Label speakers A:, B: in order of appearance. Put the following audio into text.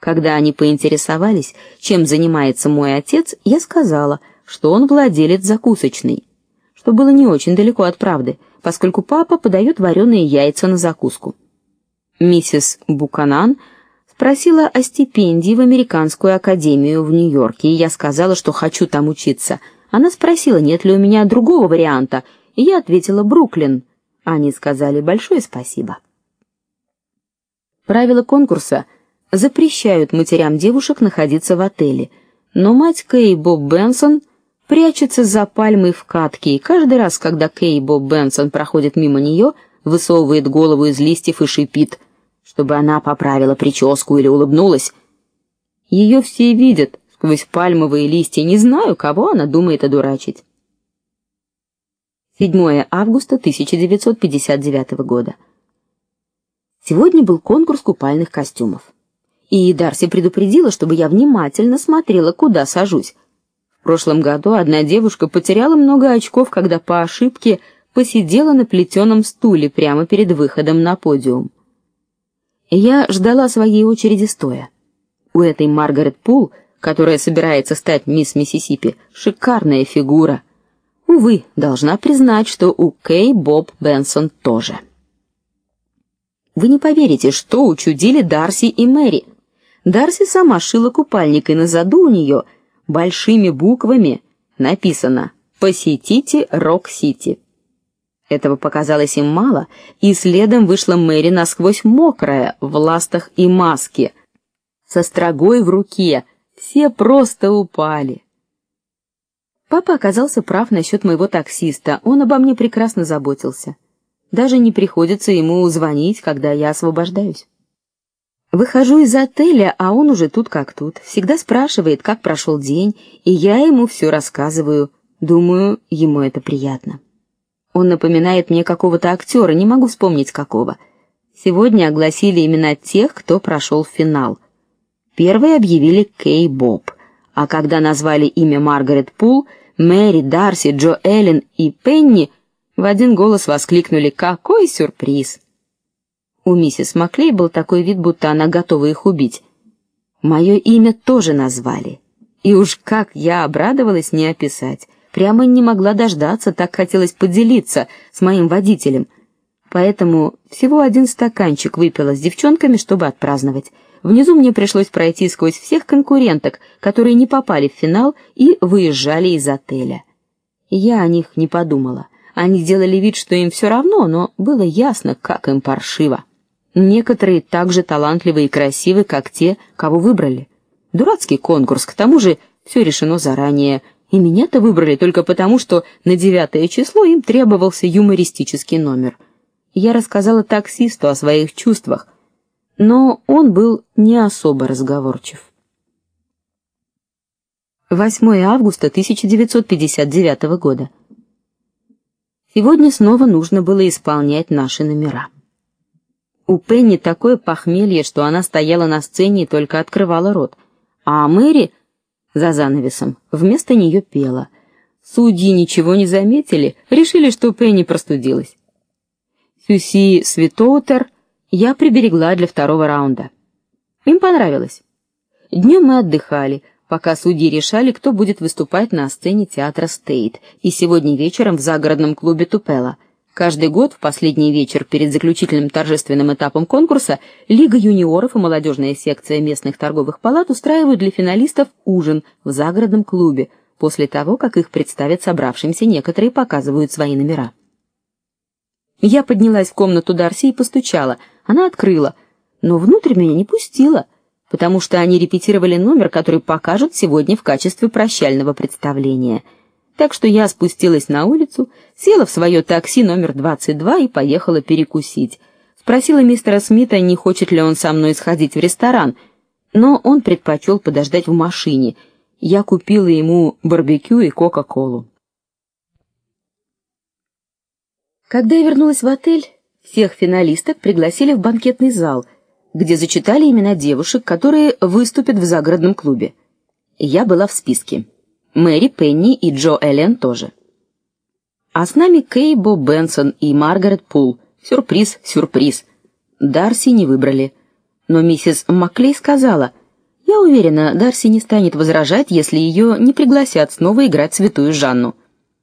A: Когда они поинтересовались, чем занимается мой отец, я сказала, что он владелец закусочной, что было не очень далеко от правды, поскольку папа подает вареные яйца на закуску. Миссис Буканан спросила о стипендии в американскую академию в Нью-Йорке, и я сказала, что хочу там учиться. Она спросила, нет ли у меня другого варианта, и я ответила Бруклин. Они сказали большое спасибо. Правила конкурса запрещают матерям девушек находиться в отеле, но мать Кей Боб Бенсон прячется за пальмой в катке, и каждый раз, когда Кей Боб Бенсон проходит мимо нее, высовывает голову из листьев и шипит, чтобы она поправила прическу или улыбнулась. Ее все видят сквозь пальмовые листья, не знаю, кого она думает одурачить. 7 августа 1959 года. Сегодня был конкурс купальных костюмов. И Дарси предупредила, чтобы я внимательно смотрела, куда сажусь. В прошлом году одна девушка потеряла много очков, когда по ошибке посидела на плетеном стуле прямо перед выходом на подиум. Я ждала своей очереди стоя. У этой Маргарет Пул, которая собирается стать мисс Миссисипи, шикарная фигура. Увы, должна признать, что у Кей Боб Бенсон тоже. Вы не поверите, что учудили Дарси и Мэри. Дарси сама шила купальник, и на заду у нее большими буквами написано: "Посетите Рок-Сити". Этого показалось им мало, и следом вышла Мэри насквозь мокрая, в ластах и маске, со строгой в руке. Все просто упали. Папа оказался прав насчет моего таксиста. Он обо мне прекрасно заботился. Даже не приходится ему звонить, когда я освобождаюсь. Выхожу из отеля, а он уже тут как тут. Всегда спрашивает, как прошел день, и я ему все рассказываю. Думаю, ему это приятно. Он напоминает мне какого-то актера, не могу вспомнить какого. Сегодня огласили имена тех, кто прошел финал. Первые объявили Кей Боб, а когда назвали имя Маргарет Пул, Мэри, Дарси, Джо Эллен и Пенни в один голос воскликнули: "Какой сюрприз!" У миссис Маклей был такой вид, будто она готова их убить. Мое имя тоже назвали. И уж как я обрадовалась не описать. Прямо не могла дождаться, так хотелось поделиться с моим водителем. Поэтому всего один стаканчик выпила с девчонками, чтобы отпраздновать. Внизу мне пришлось пройти сквозь всех конкуренток, которые не попали в финал и выезжали из отеля. Я о них не подумала. Они делали вид, что им все равно, но было ясно, как им паршиво. Некоторые так же талантливы и красивы, как те, кого выбрали. Дурацкий конкурс, к тому же все решено заранее, и меня-то выбрали только потому, что на девятое число им требовался юмористический номер. Я рассказала таксисту о своих чувствах, но он был не особо разговорчив. 8 августа 1959 года. Сегодня снова нужно было исполнять наши номера. У Пенни такое похмелье, что она стояла на сцене и только открывала рот, а Мэри за занавесом вместо нее пела. Судьи ничего не заметили, решили, что Пенни простудилась. Сюси Светоутер я приберегла для второго раунда. Им понравилось. Днем мы отдыхали, пока судьи решали, кто будет выступать на сцене театра Стейт, и сегодня вечером в загородном клубе Тупела. Каждый год в последний вечер перед заключительным торжественным этапом конкурса Лига юниоров и молодежная секция местных торговых палат устраивают для финалистов ужин в загородном клубе. После того, как их представят собравшимся, некоторые показывают свои номера. Я поднялась в комнату Дарси и постучала. Она открыла, но внутрь меня не пустила, потому что они репетировали номер, который покажут сегодня в качестве прощального представления. Так что я спустилась на улицу, села в свое такси номер 22 и поехала перекусить. Спросила мистера Смита, не хочет ли он со мной сходить в ресторан, но он предпочел подождать в машине. Я купила ему барбекю и кока-колу. Когда я вернулась в отель, всех финалисток пригласили в банкетный зал, где зачитали имена девушек, которые выступят в загородном клубе. Я была в списке. Мэри Пенни и Джо Эллен тоже. А с нами Кей Бо Бенсон и Маргарет Пул. Сюрприз, сюрприз. Дарси не выбрали. Но миссис Маклей сказала: Я уверена, Дарси не станет возражать, если ее не пригласят снова играть святую Жанну.